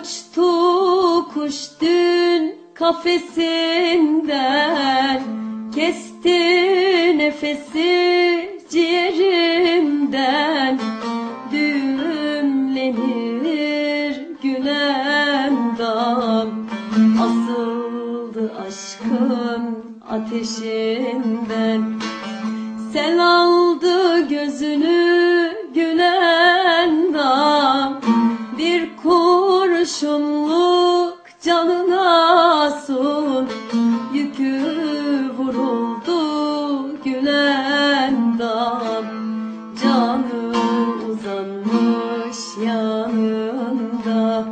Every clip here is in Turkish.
Uçtu kuş dün kafesinden Kesti nefesi ciğerimden. Düğümlenir gülemdan Asıldı aşkım ateşinden. Sel aldı gözünü kurşunluk canına sun Yükü vuruldu gülen dam Canı uzanmış yanında.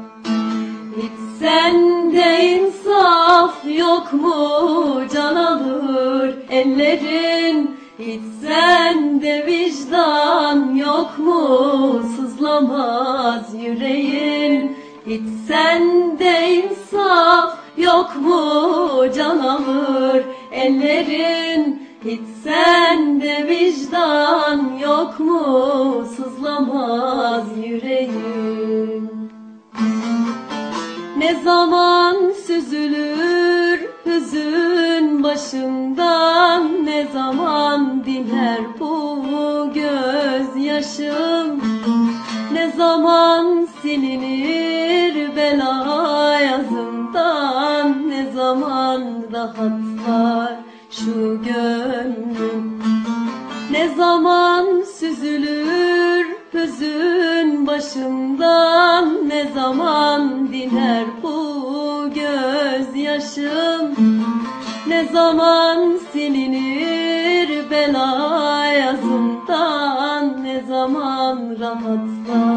Hiç sende insaf yok mu? Can alır ellerin. Hiç sende vicdan yok mu? Sızlamaz yüreğin Hiç sende insaf yok mu can alır ellerin Hiç sende vicdan yok mu? Sızlamaz yüreğin ne zaman süzülür hüzün başımdan? Ne zaman diner bu gözyaşım Ne zaman rahatlar şu gönlüm. Ne zaman süzülür hüzün başımdan Ne zaman diner bu gözyaşım. Ne zaman silinir bela yazımdan Ne zaman rahatlar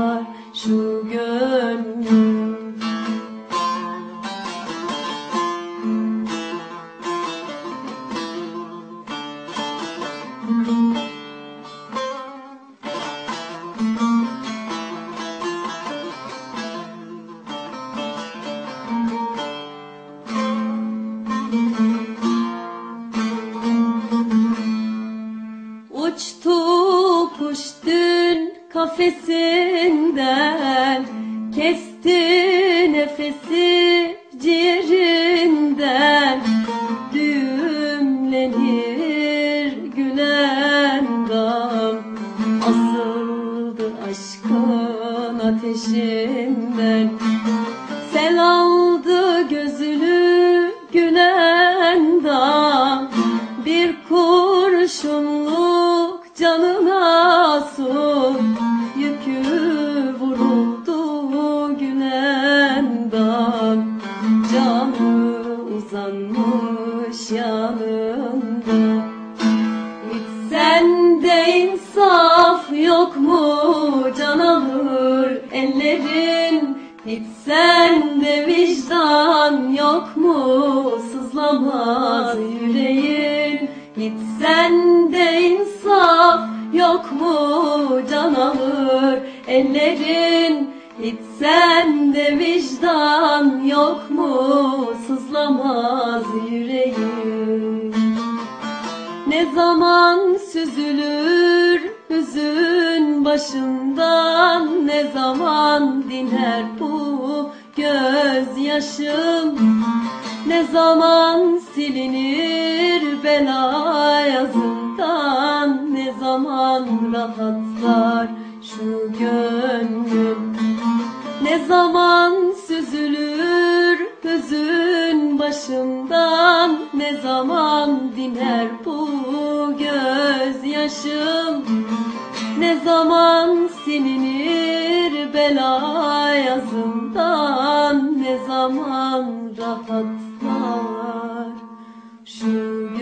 kafesinden Kesti nefesi ciğerinden Düğümlenir gülen dam Asıldı aşkın ateşinden. Sel aldı gözünü gülen dam Bir kurşunluk insaf yok mu? Can alır ellerin. Hiç sende vicdan yok mu? Sızlamaz yüreğin. Hiç sende insaf yok mu? Can alır ellerin. Hiç sende vicdan yok mu? Sızlamaz yüreğin ne zaman süzülür hüzün başımdan Ne zaman diner bu gözyaşım? Ne zaman silinir bela yazımdan Ne zaman rahatlar şu gönlüm? Ne zaman süzülür hüzün başımdan ne zaman diner bu gözyaşım? Ne zaman silinir bela yazımdan? Ne zaman rahatlar şu